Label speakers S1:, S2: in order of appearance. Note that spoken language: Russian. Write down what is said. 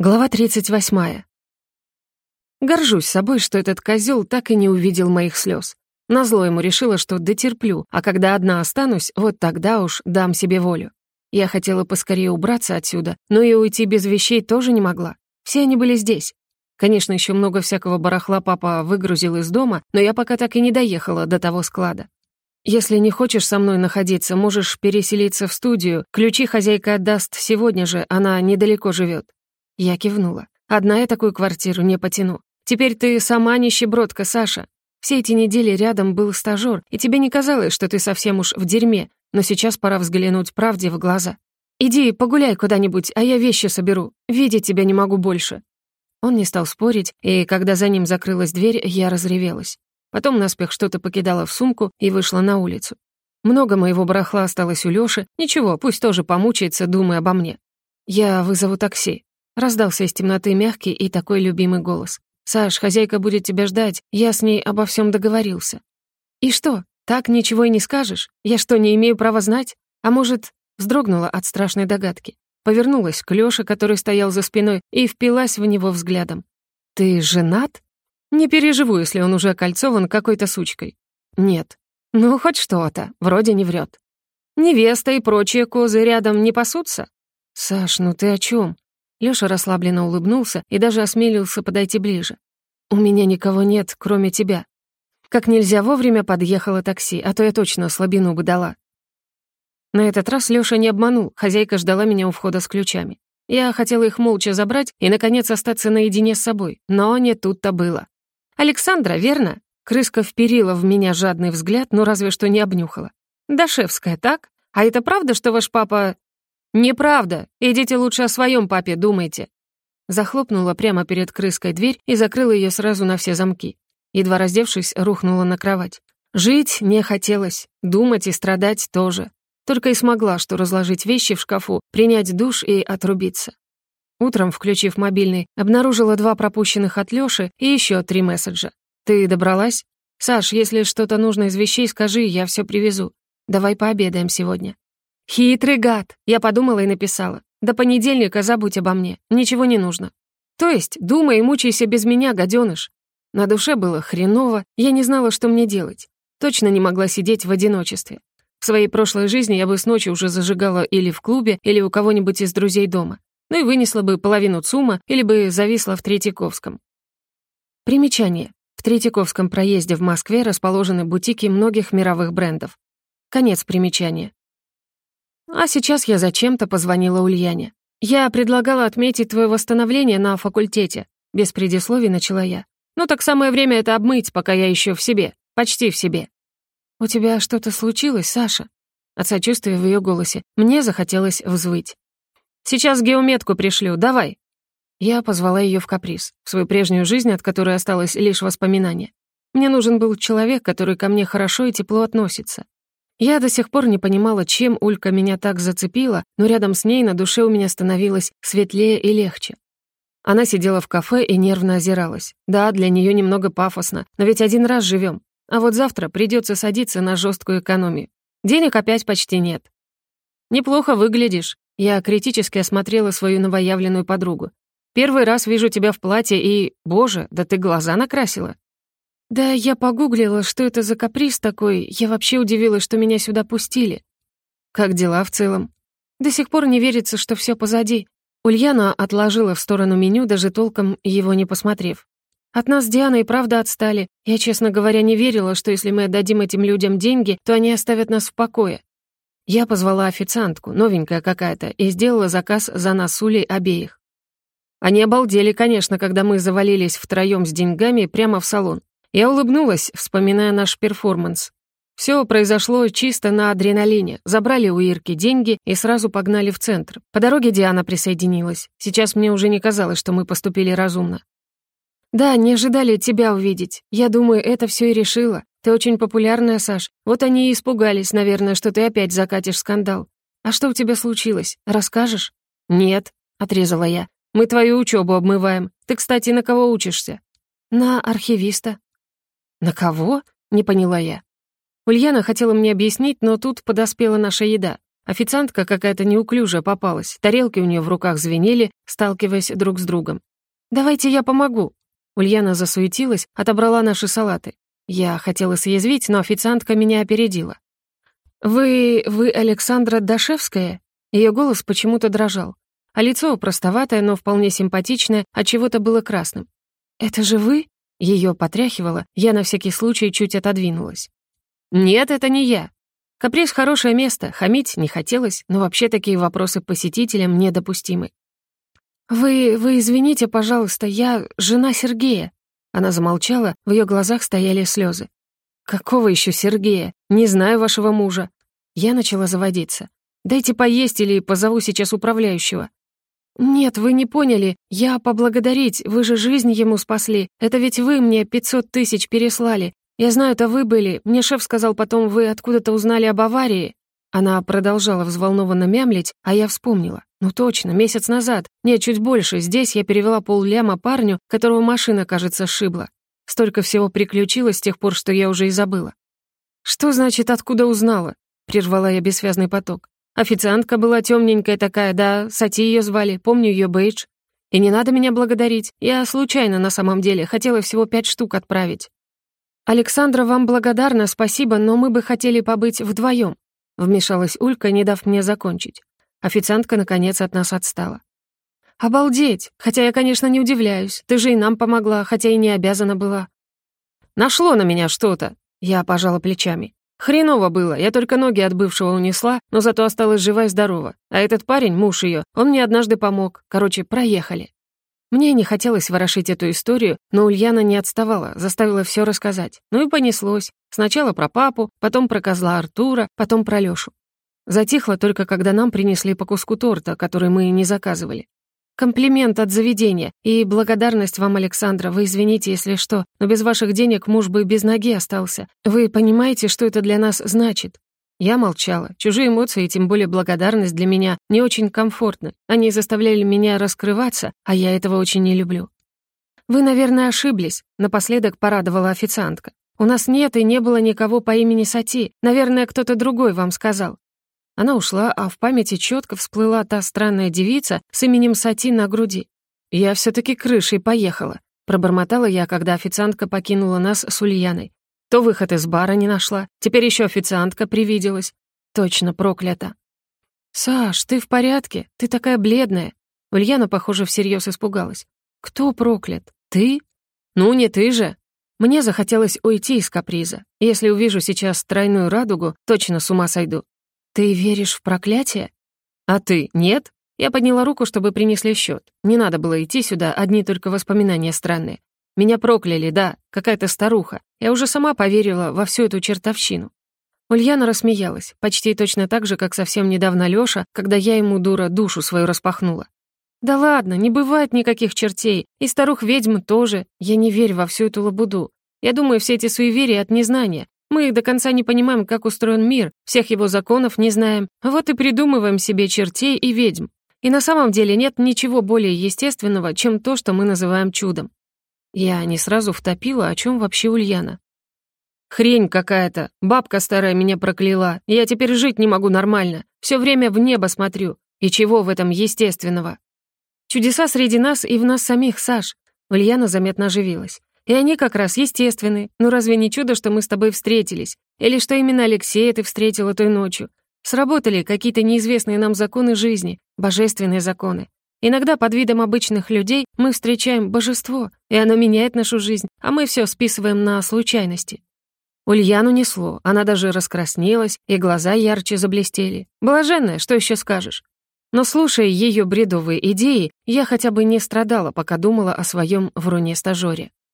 S1: Глава 38. Горжусь собой, что этот козел так и не увидел моих слез. Назло ему решила, что дотерплю, а когда одна останусь, вот тогда уж дам себе волю. Я хотела поскорее убраться отсюда, но и уйти без вещей тоже не могла. Все они были здесь. Конечно, еще много всякого барахла папа выгрузил из дома, но я пока так и не доехала до того склада. Если не хочешь со мной находиться, можешь переселиться в студию. Ключи хозяйка отдаст сегодня же, она недалеко живет. Я кивнула. «Одна я такую квартиру не потяну. Теперь ты сама нищебродка, Саша. Все эти недели рядом был стажёр, и тебе не казалось, что ты совсем уж в дерьме, но сейчас пора взглянуть правде в глаза. Иди погуляй куда-нибудь, а я вещи соберу. Видеть тебя не могу больше». Он не стал спорить, и когда за ним закрылась дверь, я разревелась. Потом наспех что-то покидала в сумку и вышла на улицу. Много моего барахла осталось у Лёши. Ничего, пусть тоже помучается, думая обо мне. Я вызову такси. Раздался из темноты мягкий и такой любимый голос. «Саш, хозяйка будет тебя ждать, я с ней обо всем договорился». «И что, так ничего и не скажешь? Я что, не имею права знать? А может...» Вздрогнула от страшной догадки. Повернулась к Лёше, который стоял за спиной, и впилась в него взглядом. «Ты женат?» «Не переживу, если он уже окольцован какой-то сучкой». «Нет». «Ну, хоть что-то, вроде не врет. «Невеста и прочие козы рядом не пасутся?» «Саш, ну ты о чем? Лёша расслабленно улыбнулся и даже осмелился подойти ближе. «У меня никого нет, кроме тебя. Как нельзя вовремя подъехало такси, а то я точно слабину бы дала». На этот раз Лёша не обманул, хозяйка ждала меня у входа с ключами. Я хотела их молча забрать и, наконец, остаться наедине с собой, но не тут-то было. «Александра, верно?» Крыска вперила в меня жадный взгляд, но разве что не обнюхала. «Дашевская, так? А это правда, что ваш папа «Неправда. Идите лучше о своем папе думайте». Захлопнула прямо перед крыской дверь и закрыла ее сразу на все замки. Едва раздевшись, рухнула на кровать. Жить не хотелось, думать и страдать тоже. Только и смогла, что разложить вещи в шкафу, принять душ и отрубиться. Утром, включив мобильный, обнаружила два пропущенных от Лёши и еще три месседжа. «Ты добралась? Саш, если что-то нужно из вещей, скажи, я все привезу. Давай пообедаем сегодня». «Хитрый гад!» Я подумала и написала. «До понедельника забудь обо мне. Ничего не нужно». То есть, думай и мучайся без меня, гаденыш. На душе было хреново, я не знала, что мне делать. Точно не могла сидеть в одиночестве. В своей прошлой жизни я бы с ночи уже зажигала или в клубе, или у кого-нибудь из друзей дома. Ну и вынесла бы половину ЦУМа, или бы зависла в Третьяковском. Примечание. В Третьяковском проезде в Москве расположены бутики многих мировых брендов. Конец примечания. А сейчас я зачем-то позвонила Ульяне. «Я предлагала отметить твое восстановление на факультете», — без предисловий начала я. «Ну так самое время это обмыть, пока я еще в себе, почти в себе». «У тебя что-то случилось, Саша?» От сочувствия в ее голосе мне захотелось взвыть. «Сейчас геометку пришлю, давай». Я позвала ее в каприз, в свою прежнюю жизнь, от которой осталось лишь воспоминание. Мне нужен был человек, который ко мне хорошо и тепло относится. Я до сих пор не понимала, чем Улька меня так зацепила, но рядом с ней на душе у меня становилось светлее и легче. Она сидела в кафе и нервно озиралась. Да, для нее немного пафосно, но ведь один раз живем. А вот завтра придется садиться на жесткую экономию. Денег опять почти нет. «Неплохо выглядишь». Я критически осмотрела свою новоявленную подругу. «Первый раз вижу тебя в платье и... Боже, да ты глаза накрасила». «Да я погуглила, что это за каприз такой. Я вообще удивилась, что меня сюда пустили». «Как дела в целом?» «До сих пор не верится, что все позади». Ульяна отложила в сторону меню, даже толком его не посмотрев. «От нас с Дианой правда отстали. Я, честно говоря, не верила, что если мы отдадим этим людям деньги, то они оставят нас в покое». Я позвала официантку, новенькая какая-то, и сделала заказ за нас с Улей обеих. Они обалдели, конечно, когда мы завалились втроём с деньгами прямо в салон. Я улыбнулась, вспоминая наш перформанс. Все произошло чисто на адреналине. Забрали у Ирки деньги и сразу погнали в центр. По дороге Диана присоединилась. Сейчас мне уже не казалось, что мы поступили разумно. «Да, не ожидали тебя увидеть. Я думаю, это все и решило. Ты очень популярная, Саш. Вот они и испугались, наверное, что ты опять закатишь скандал. А что у тебя случилось? Расскажешь?» «Нет», — отрезала я. «Мы твою учебу обмываем. Ты, кстати, на кого учишься?» «На архивиста», «На кого?» — не поняла я. Ульяна хотела мне объяснить, но тут подоспела наша еда. Официантка какая-то неуклюжая попалась, тарелки у нее в руках звенели, сталкиваясь друг с другом. «Давайте я помогу». Ульяна засуетилась, отобрала наши салаты. Я хотела съязвить, но официантка меня опередила. «Вы... вы Александра Дашевская?» Ее голос почему-то дрожал, а лицо простоватое, но вполне симпатичное, от чего то было красным. «Это же вы?» Ее потряхивало, я на всякий случай чуть отодвинулась. «Нет, это не я. Каприз — хорошее место, хамить не хотелось, но вообще такие вопросы посетителям недопустимы. «Вы... вы извините, пожалуйста, я жена Сергея». Она замолчала, в ее глазах стояли слезы. «Какого еще Сергея? Не знаю вашего мужа». Я начала заводиться. «Дайте поесть или позову сейчас управляющего». «Нет, вы не поняли. Я поблагодарить, вы же жизнь ему спасли. Это ведь вы мне пятьсот тысяч переслали. Я знаю, это вы были. Мне шеф сказал потом, вы откуда-то узнали об аварии». Она продолжала взволнованно мямлить, а я вспомнила. Ну точно, месяц назад. Нет, чуть больше. Здесь я перевела полляма парню, которого машина, кажется, сшибла. Столько всего приключилось с тех пор, что я уже и забыла. «Что значит, откуда узнала?» — прервала я бессвязный поток. Официантка была темненькая такая, да, Сати ее звали, помню ее бейдж. И не надо меня благодарить, я случайно на самом деле хотела всего пять штук отправить. «Александра, вам благодарна, спасибо, но мы бы хотели побыть вдвоем», вмешалась Улька, не дав мне закончить. Официантка, наконец, от нас отстала. «Обалдеть! Хотя я, конечно, не удивляюсь. Ты же и нам помогла, хотя и не обязана была». «Нашло на меня что-то!» Я пожала плечами. Хреново было, я только ноги от бывшего унесла, но зато осталась жива и здорова. А этот парень, муж ее, он мне однажды помог. Короче, проехали. Мне не хотелось ворошить эту историю, но Ульяна не отставала, заставила все рассказать. Ну и понеслось. Сначала про папу, потом про козла Артура, потом про Лёшу. Затихло только, когда нам принесли по куску торта, который мы не заказывали. Комплимент от заведения и благодарность вам, Александра. Вы извините, если что, но без ваших денег муж бы без ноги остался. Вы понимаете, что это для нас значит?» Я молчала. Чужие эмоции, тем более благодарность для меня не очень комфортны. Они заставляли меня раскрываться, а я этого очень не люблю. «Вы, наверное, ошиблись», — напоследок порадовала официантка. «У нас нет и не было никого по имени Сати. Наверное, кто-то другой вам сказал. Она ушла, а в памяти четко всплыла та странная девица с именем Сати на груди. «Я все таки крышей поехала», — пробормотала я, когда официантка покинула нас с Ульяной. То выход из бара не нашла, теперь еще официантка привиделась. Точно проклята. «Саш, ты в порядке? Ты такая бледная». Ульяна, похоже, всерьез испугалась. «Кто проклят? Ты?» «Ну, не ты же». Мне захотелось уйти из каприза. Если увижу сейчас тройную радугу, точно с ума сойду. «Ты веришь в проклятие?» «А ты нет?» Я подняла руку, чтобы принесли счет. Не надо было идти сюда, одни только воспоминания странные. Меня прокляли, да, какая-то старуха. Я уже сама поверила во всю эту чертовщину. Ульяна рассмеялась, почти точно так же, как совсем недавно Лёша, когда я ему, дура, душу свою распахнула. «Да ладно, не бывает никаких чертей, и старух-ведьм тоже. Я не верю во всю эту лабуду. Я думаю, все эти суеверия от незнания, мы до конца не понимаем, как устроен мир, всех его законов не знаем, вот и придумываем себе чертей и ведьм. И на самом деле нет ничего более естественного, чем то, что мы называем чудом. Я не сразу втопила, о чем вообще Ульяна. «Хрень какая-то. Бабка старая меня прокляла. Я теперь жить не могу нормально. Все время в небо смотрю. И чего в этом естественного?» «Чудеса среди нас и в нас самих, Саш». Ульяна заметно оживилась. И они как раз естественны. Ну разве не чудо, что мы с тобой встретились? Или что именно Алексея ты встретила той ночью? Сработали какие-то неизвестные нам законы жизни, божественные законы. Иногда под видом обычных людей мы встречаем божество, и оно меняет нашу жизнь, а мы все списываем на случайности. Ульяну несло, она даже раскраснелась, и глаза ярче заблестели. Блаженная, что еще скажешь? Но слушая ее бредовые идеи, я хотя бы не страдала, пока думала о своем вруне-стажёре.